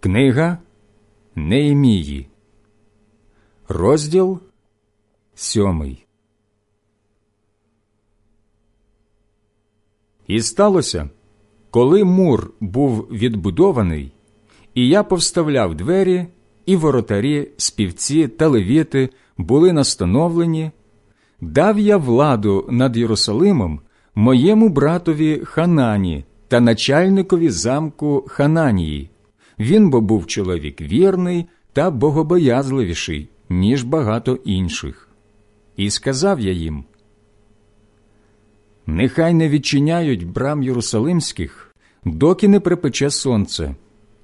Книга Неємії, розділ сьомий. І сталося, коли мур був відбудований, і я повставляв двері, і воротарі, співці та левіти були настановлені, дав я владу над Єрусалимом моєму братові Ханані та начальникові замку Хананії. Він бо був чоловік вірний та богобоязливіший, ніж багато інших. І сказав я їм: Нехай не відчиняють брам Єрусалимських, доки не припече сонце,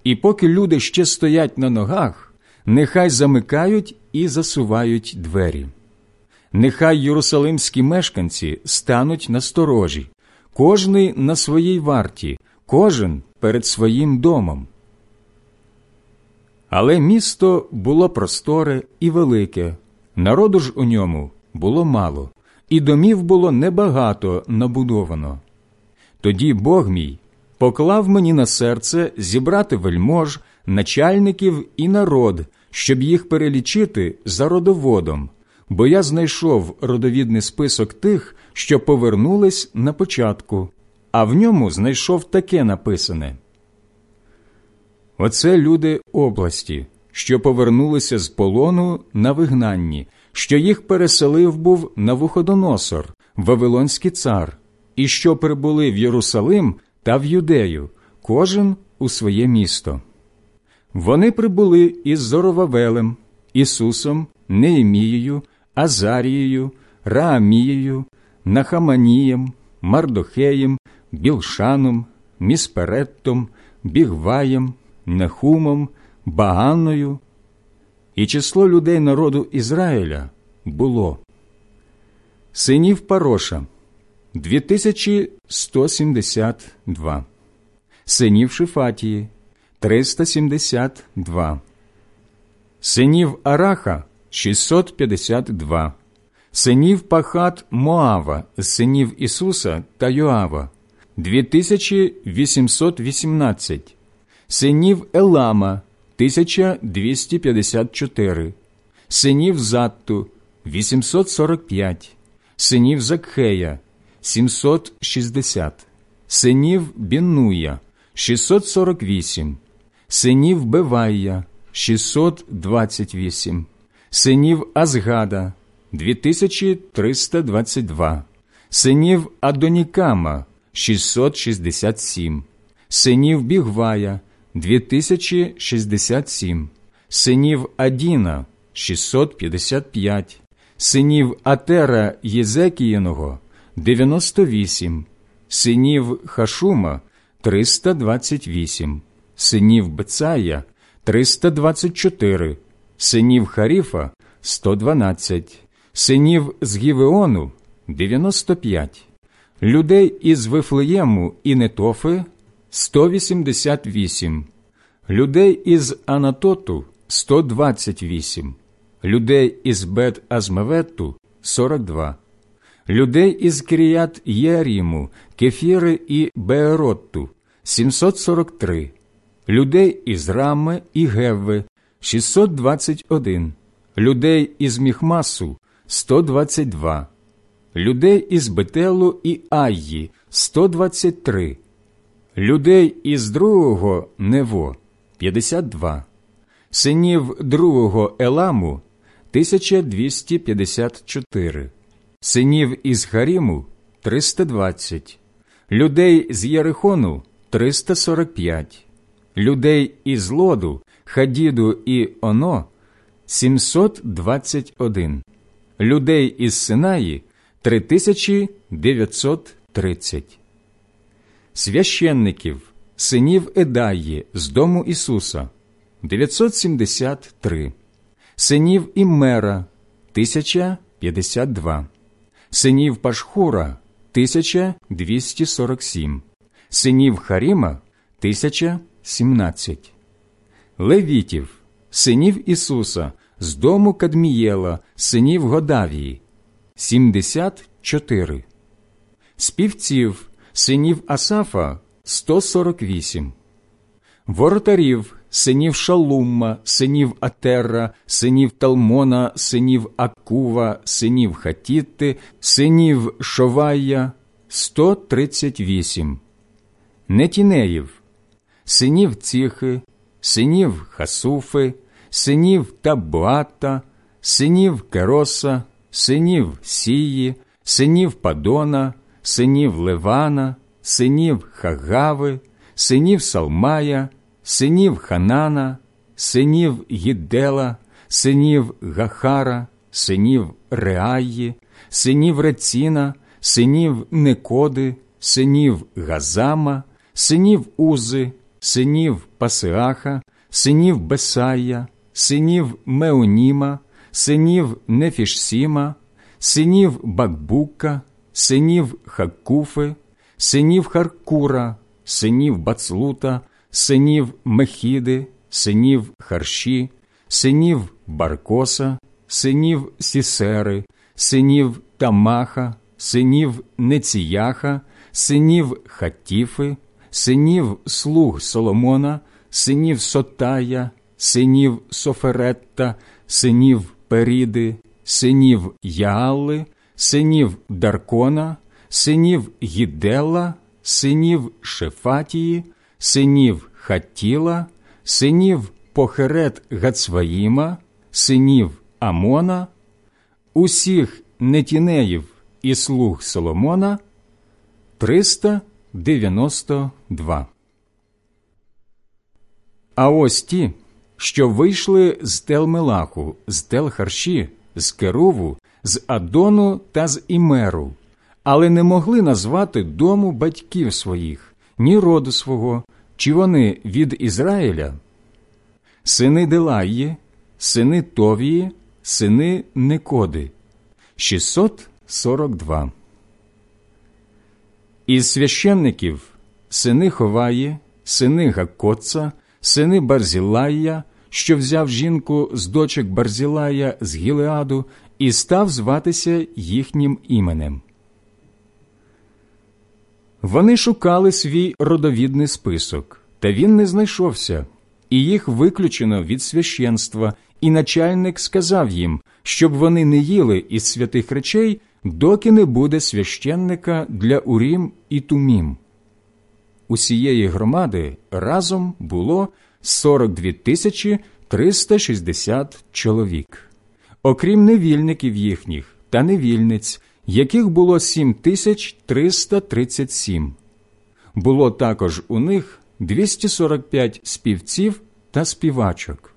і поки люди ще стоять на ногах, нехай замикають і засувають двері. Нехай єрусалимські мешканці стануть на сторожі, кожний на своїй варті, кожен перед своїм домом. Але місто було просторе і велике, народу ж у ньому було мало, і домів було небагато набудовано. Тоді Бог мій поклав мені на серце зібрати вельмож, начальників і народ, щоб їх перелічити за родоводом, бо я знайшов родовідний список тих, що повернулись на початку, а в ньому знайшов таке написане. Оце люди області, що повернулися з полону на вигнанні, що їх переселив був Навуходоносор, Вавилонський цар, і що прибули в Єрусалим та в Юдею, кожен у своє місто. Вони прибули із Зоровавелем, Ісусом, Неемією, Азарією, Раамією, Нахаманієм, Мардохеєм, Білшаном, Міспереттом, Бігваєм, Нехумом, Баганною, і число людей народу Ізраїля було. Синів Пароша 2172, синів Шифатії 372, синів Араха 652, синів Пахат Моава, синів Ісуса та Йоава 2818, синів Елама 1254, синів Затту 845, синів Закхея 760, синів Біннуя 648, синів Бевая 628, синів Азгада 2322, синів Адонікама 667, синів Бігвая 2067, синів Адіна 655, синів Атера Єзекіїного 98, синів Хашума 328, синів Бецая 324, синів Харіфа 112, синів з Гівеону 95, людей із Вифлеєму і Нетофи 188, людей із Анатоту 128, людей із Бет Азмаветту 42, людей із Кіріят Єаріму, Кефіри і Бееротту 743, людей із Рами і Гевви 621, людей із Міхмасу 122, людей із Бетелу і Айї 123, людей із другого Нево 52, синів другого Еламу 1254, синів із Харіму 320, людей з Єрихону 345, людей із Лоду, Хадіду і Оно 721, людей із Синаї 3930, священників, синів Едаї з дому Ісуса. 973, синів Іммера. 1052, синів Пашхура. 1247, синів Харіма. 1017, левітів, синів Ісуса з дому Кадмієла, синів Годавії. 74, співців, синів Асафа 148, воротарів, синів Шалумма, синів Атерра, синів Талмона, синів Акува, синів Хатітти, синів Шовая, 138, Нетінеїв, синів Ціхи, синів Хасуфи, синів Табуата, синів Кероса, синів Сії, синів Падона, синів Ливана, синів Хагави, синів Салмая, синів Ханана, синів Гіддела, синів Гахара, синів Реаї, синів Реціна, синів Некоди, синів Газама, синів Узи, синів Пасеаха, синів Бесая, синів Меоніма, синів Нефішсіма, синів Бакбука, синів Хакуфи, синів Харкура, синів Бацлута, синів Мехіди, синів Харші, синів Баркоса, синів Сісери, синів Тамаха, синів Неціяха, синів Хатіфи, синів слуг Соломона, синів Сотая, синів Соферетта, синів Періди, синів Яалли, синів Даркона, синів Гідела, синів Шефатії, синів Хаттіла, синів Похерет Гацваїма, синів Амона, усіх нетінеїв і слуг Соломона 392. А ось ті, що вийшли з Телмелаху, з Телхарші, з Керуву, з Адону та з Імеру, але не могли назвати дому батьків своїх, ні роду свого, чи вони від Ізраїля, сини Делаї, сини Товії, сини Некоди, 642. Із священників сини Ховаї, сини Гакоца, сини Барзілая, що взяв жінку з дочок Барзілая з Гілеаду і став зватися їхнім іменем. Вони шукали свій родовідний список, та він не знайшовся, і їх виключено від священства, і начальник сказав їм, щоб вони не їли із святих речей, доки не буде священника для Урім і Тумім. Усієї громади разом було 42 тисячі 360 чоловік, окрім невільників їхніх та невільниць, яких було 7337. Було також у них 245 співців та співачок.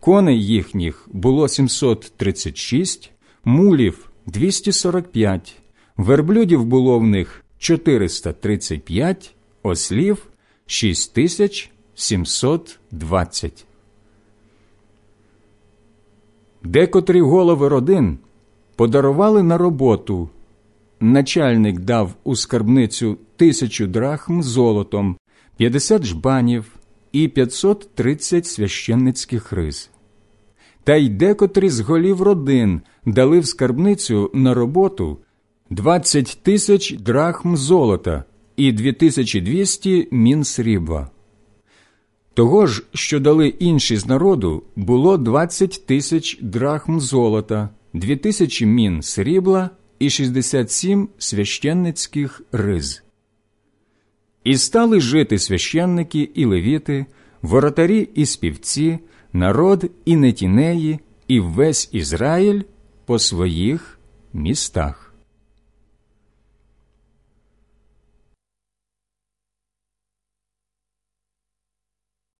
Коней їхніх було 736, мулів 245, верблюдів було в них 435, ослів 6720. Декотрі голови родин подарували на роботу. Начальник дав у скарбницю тисячу драхм золотом, 50 жбанів і 530 священницьких риз. Та й декотрі з голів родин дали в скарбницю на роботу 20 тисяч драхм золота і 2200 мін срібла. Того ж, що дали інші з народу, було 20 тисяч драхм золота, 2000 мін срібла і 67 священницьких риз. І стали жити священники і левіти, воротарі і співці, народ і нетінеї, і весь Ізраїль по своїх містах.